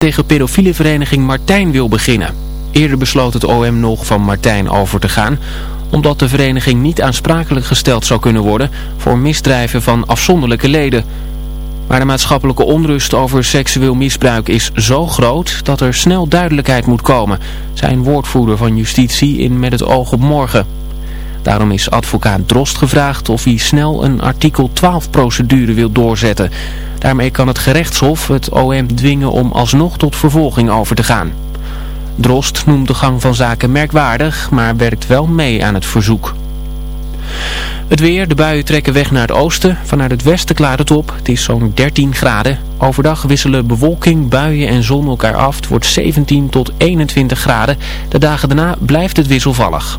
tegen pedofiele vereniging Martijn wil beginnen. Eerder besloot het OM nog van Martijn over te gaan, omdat de vereniging niet aansprakelijk gesteld zou kunnen worden voor misdrijven van afzonderlijke leden. Maar de maatschappelijke onrust over seksueel misbruik is zo groot dat er snel duidelijkheid moet komen, zei een woordvoerder van justitie in Met het oog op morgen. Daarom is advocaat Drost gevraagd of hij snel een artikel 12 procedure wil doorzetten. Daarmee kan het gerechtshof het OM dwingen om alsnog tot vervolging over te gaan. Drost noemt de gang van zaken merkwaardig, maar werkt wel mee aan het verzoek. Het weer, de buien trekken weg naar het oosten. Vanuit het westen klaart het op. Het is zo'n 13 graden. Overdag wisselen bewolking, buien en zon elkaar af. Het wordt 17 tot 21 graden. De dagen daarna blijft het wisselvallig.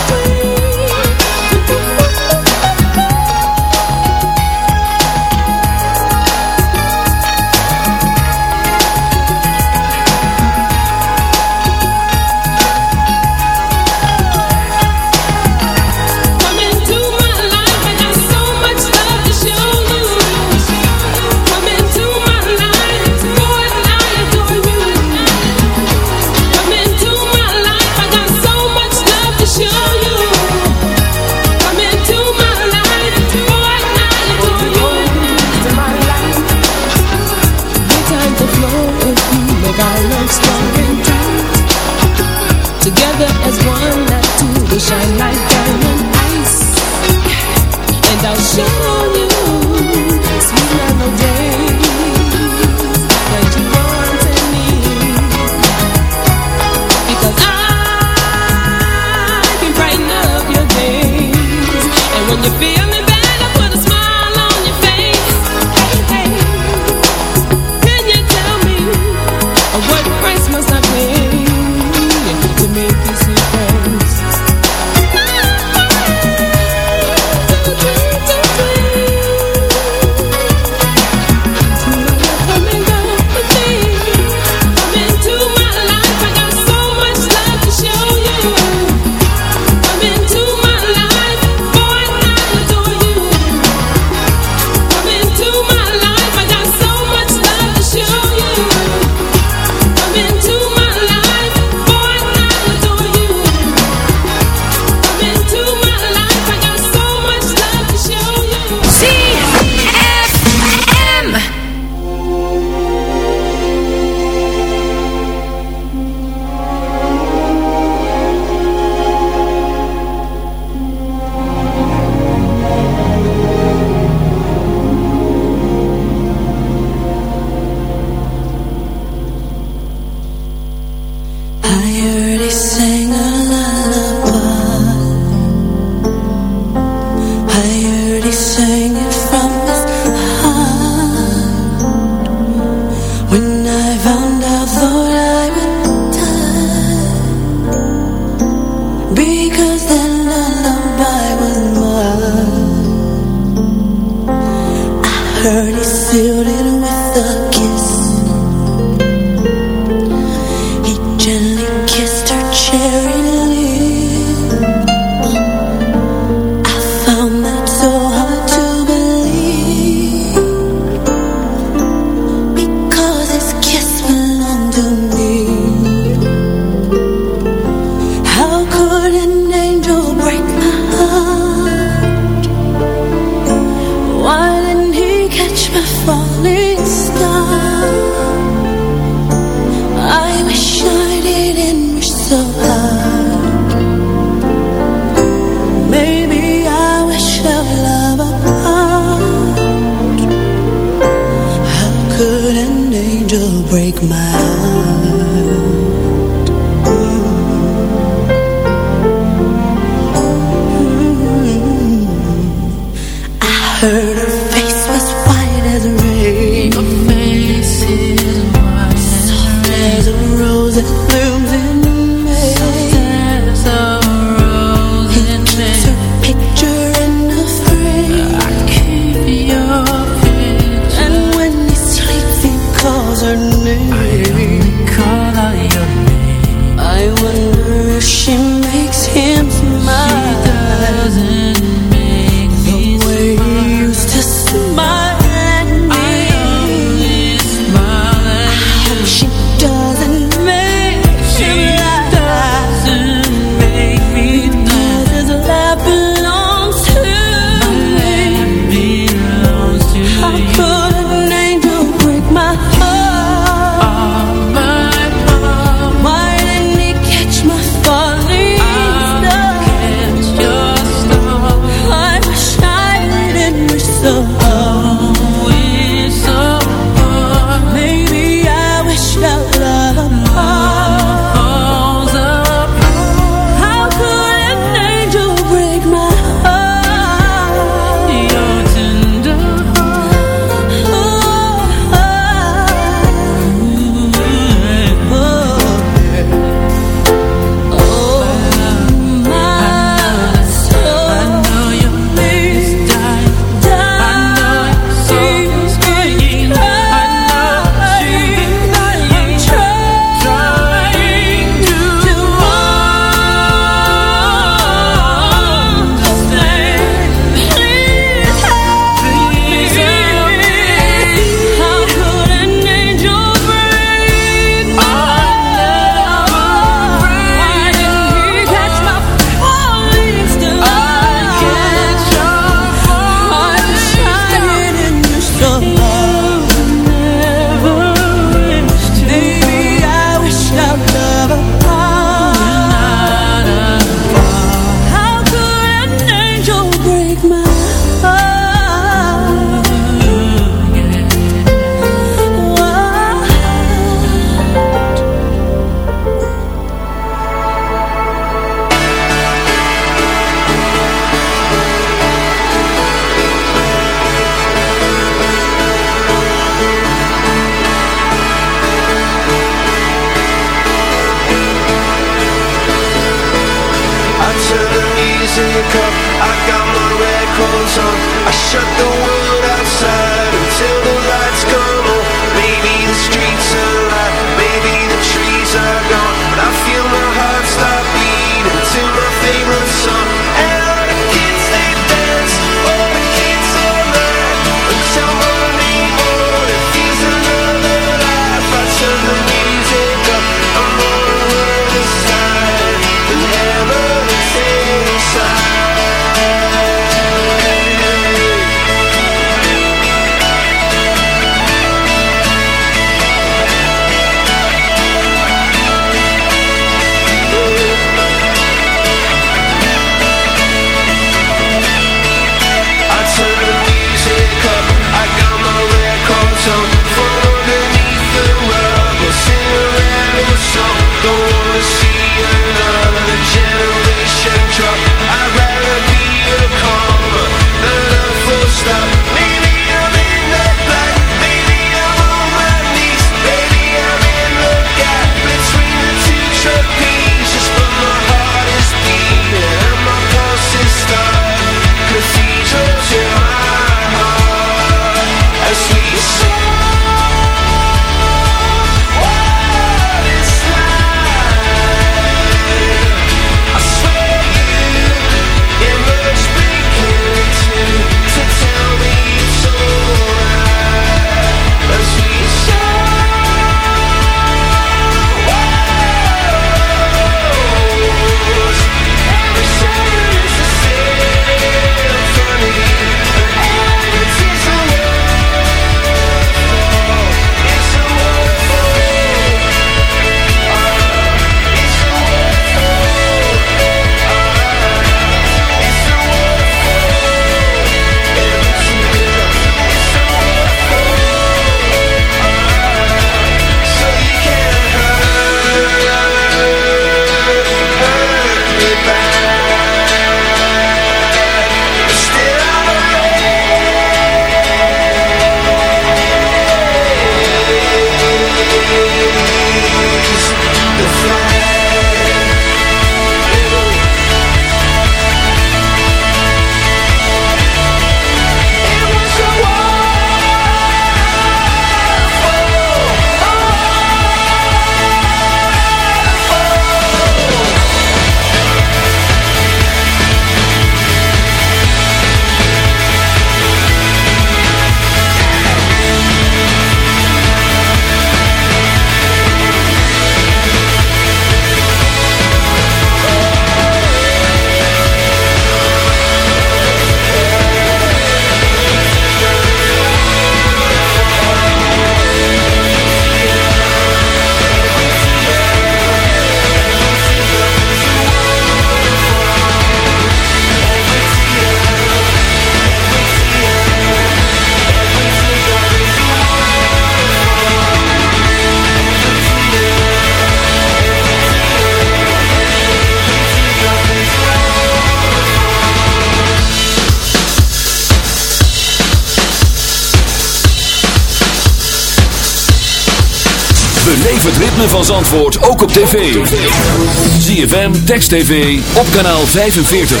ZFM, Text TV, op kanaal 45.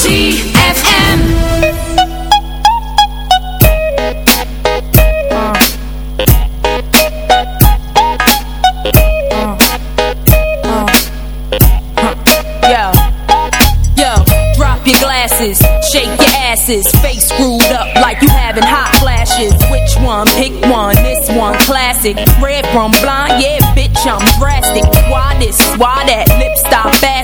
ZFM. Yo, yo, drop your glasses, shake your asses, face screwed up like you having hot flashes. Which one? Pick one. This one classic. Red from blind, yeah, bitch, I'm drastic. Why this? Why that?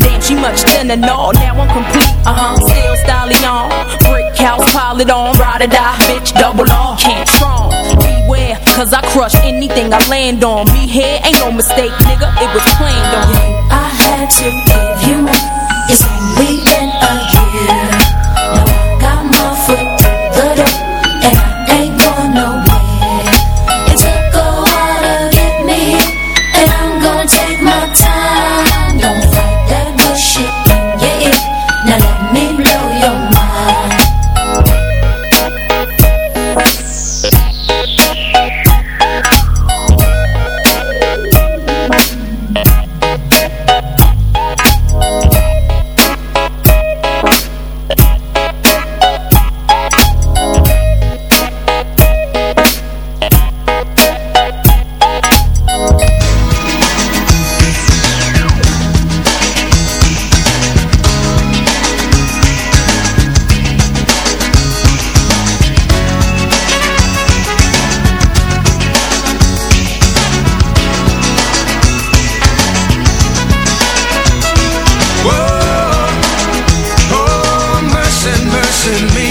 Damn, she much thinner, no, now I'm complete. Uh huh, still styling on. Brick house, pile it on. Ride or die, bitch, double on. Can't strong. Beware, cause I crush anything I land on. Me here ain't no mistake, nigga, it was planned on. I had to give you. It's listen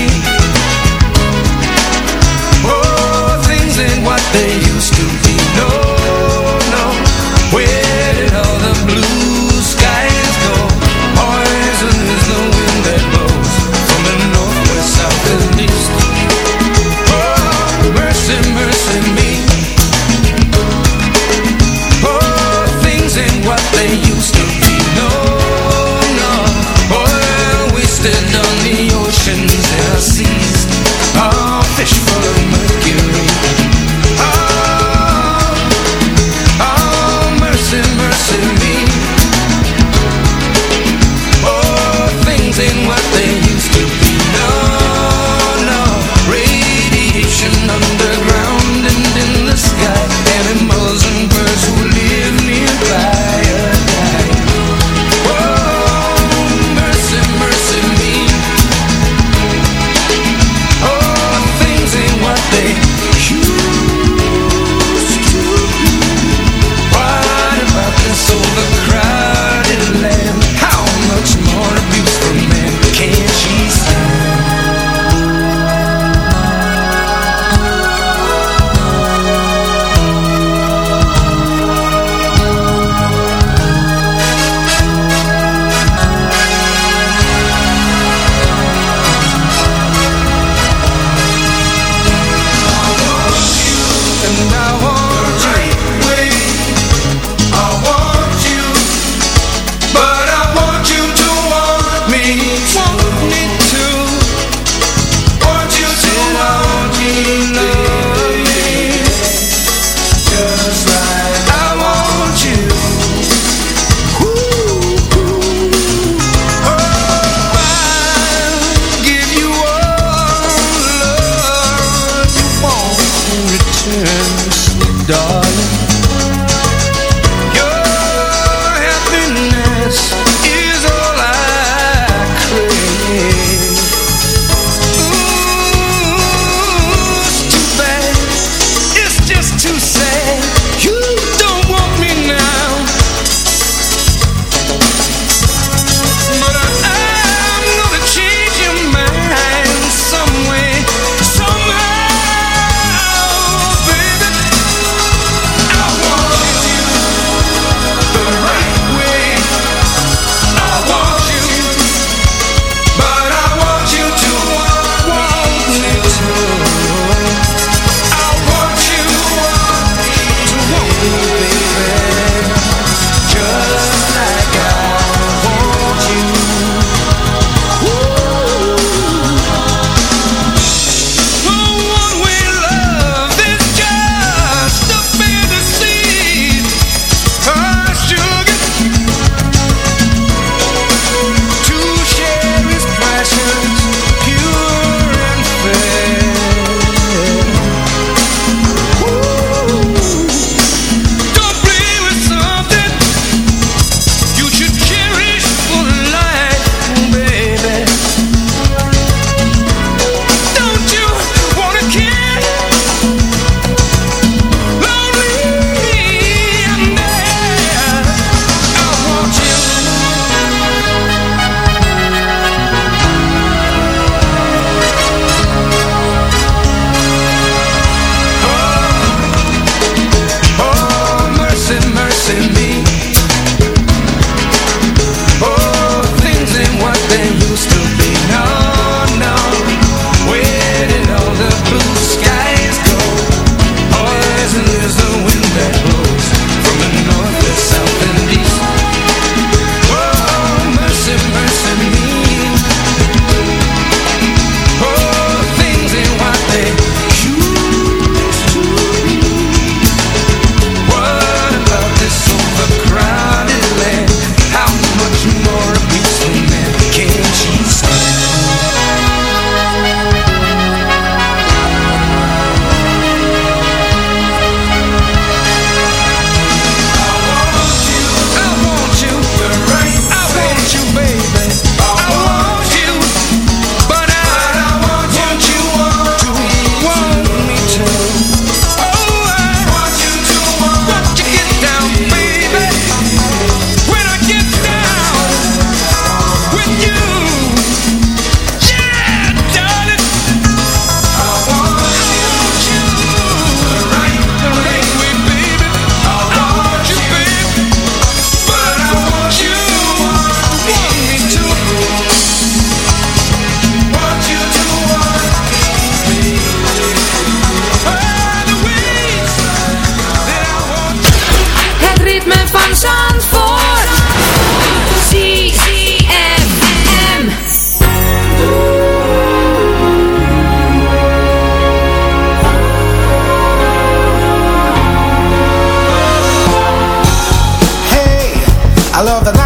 I love the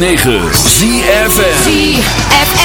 106.9 ZFM ZFM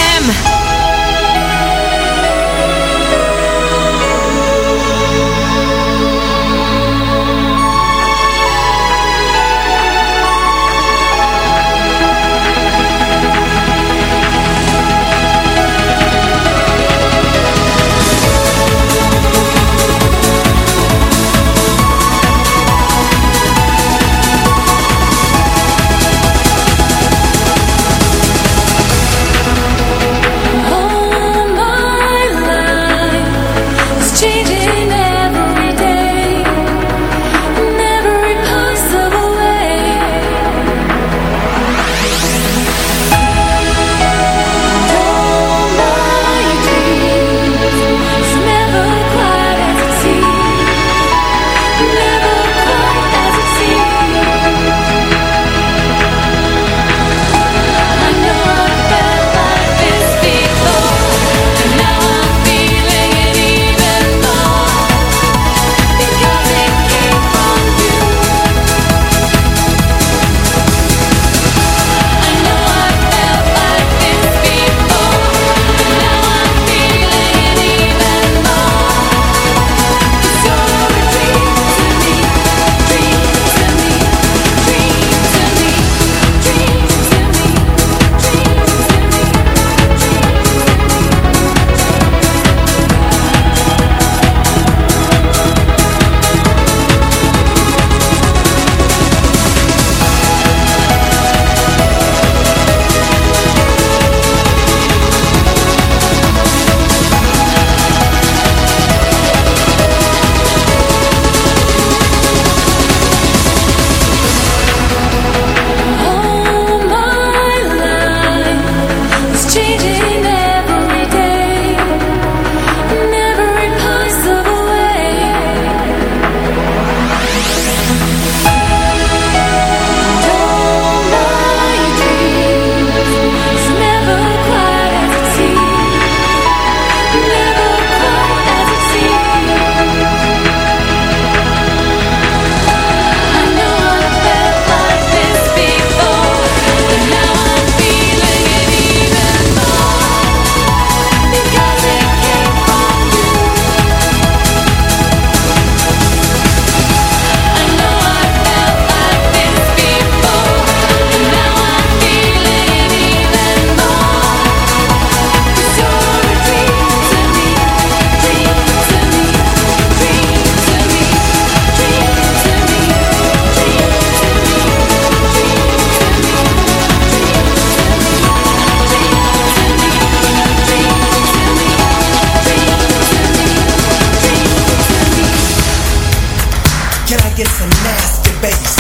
nasty bass.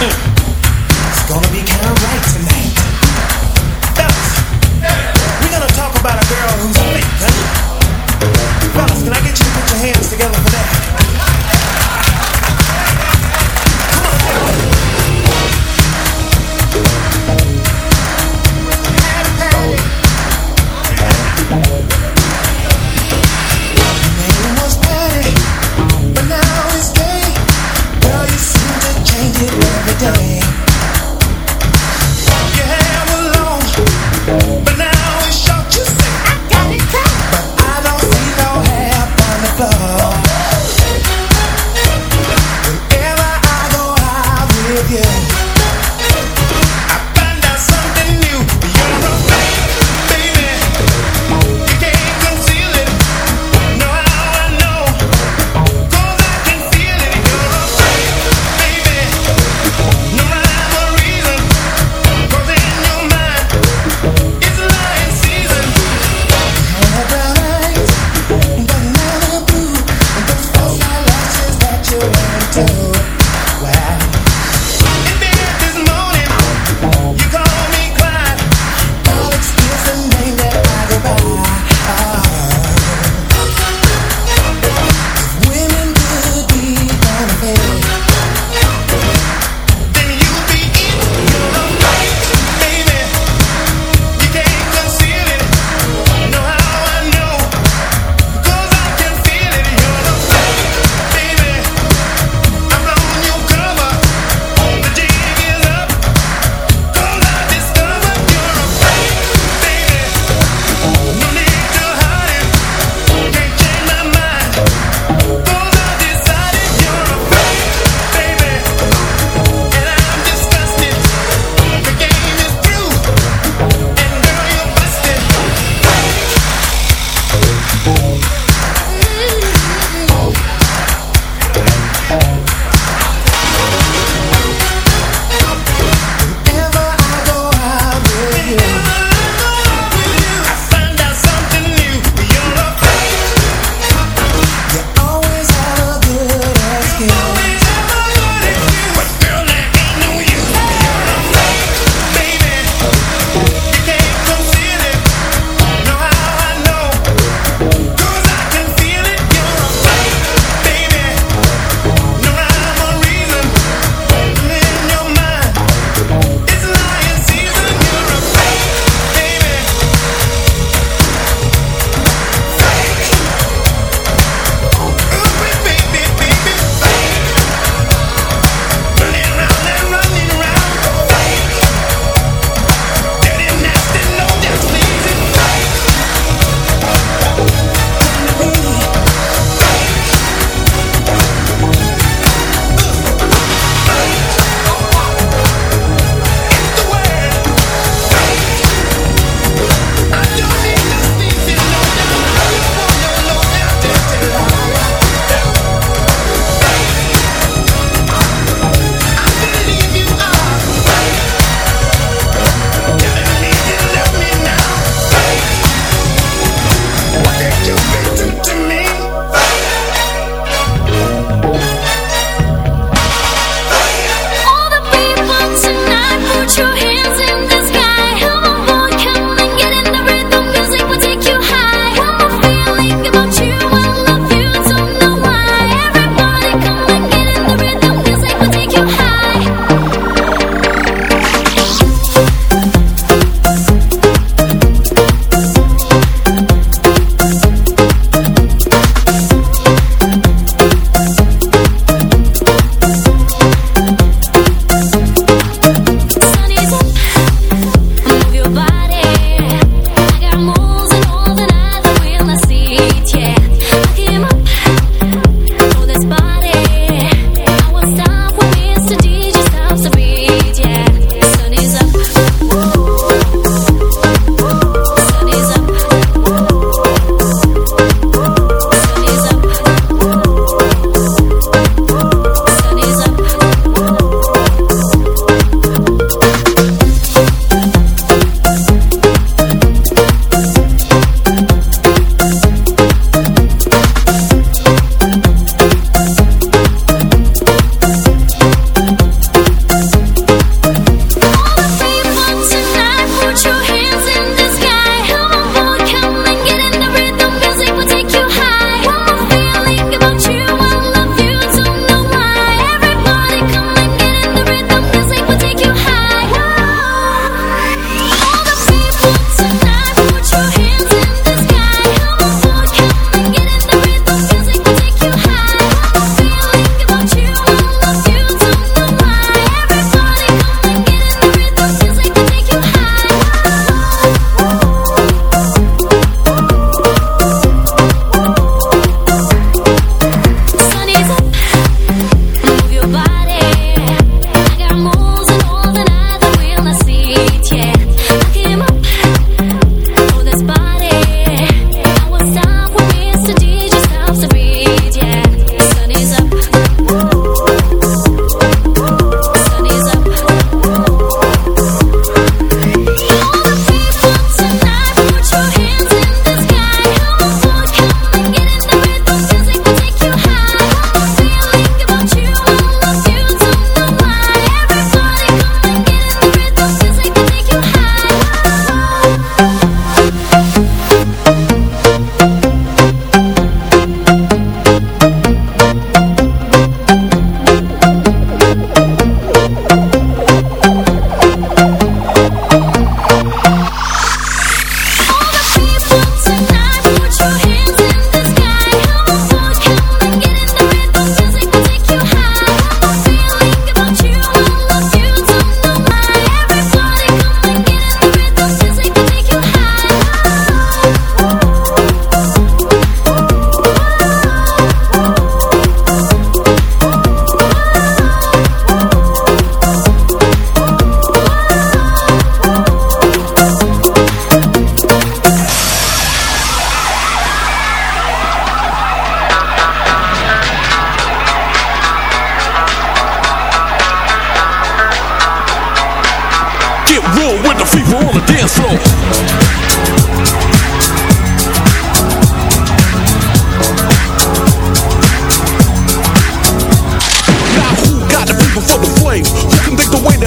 Hmm. It's gonna be kinda right tonight. Fellas, we're gonna talk about a girl who's fake. Fellas, can I get you?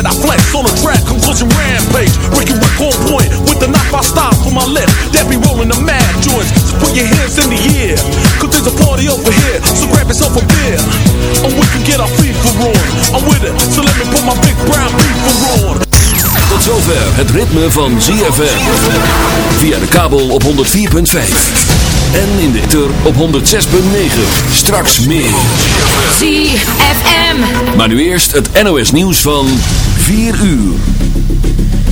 that I flex on the track, conclusion rampage. Ricky Rick on point with the knock I stop for my left. That be rolling the mad joints. So put your hands in the air, cause there's a party over here. So grab yourself a beer, and we can get our FIFA on. I'm with it, so let me put my big brown FIFA on. Tot zover het ritme van ZFM. Via de kabel op 104.5. En in de ether op 106.9. Straks meer. ZFM. Maar nu eerst het NOS nieuws van 4 uur.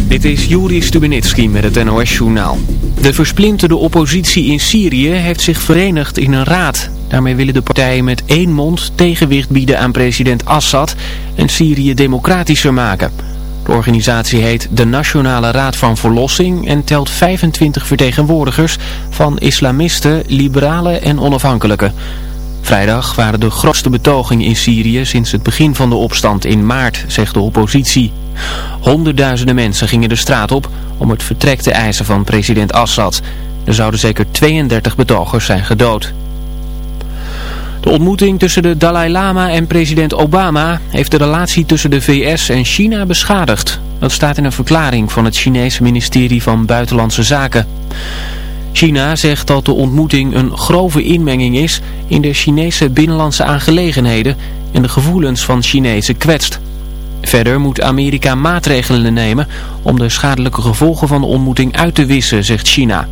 Dit is Juri Stubenitski met het NOS-journaal. De versplinterde oppositie in Syrië heeft zich verenigd in een raad. Daarmee willen de partijen met één mond tegenwicht bieden aan president Assad en Syrië democratischer maken. De organisatie heet de Nationale Raad van Verlossing en telt 25 vertegenwoordigers van islamisten, liberalen en onafhankelijken. Vrijdag waren de grootste betogingen in Syrië sinds het begin van de opstand in maart, zegt de oppositie. Honderdduizenden mensen gingen de straat op om het vertrek te eisen van president Assad. Er zouden zeker 32 betogers zijn gedood. De ontmoeting tussen de Dalai Lama en president Obama heeft de relatie tussen de VS en China beschadigd. Dat staat in een verklaring van het Chinese ministerie van Buitenlandse Zaken. China zegt dat de ontmoeting een grove inmenging is in de Chinese binnenlandse aangelegenheden en de gevoelens van Chinezen kwetst. Verder moet Amerika maatregelen nemen om de schadelijke gevolgen van de ontmoeting uit te wissen, zegt China.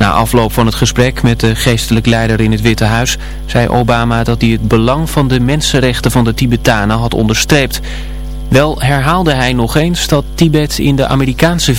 Na afloop van het gesprek met de geestelijk leider in het Witte Huis zei Obama dat hij het belang van de mensenrechten van de Tibetanen had onderstreept. Wel herhaalde hij nog eens dat Tibet in de Amerikaanse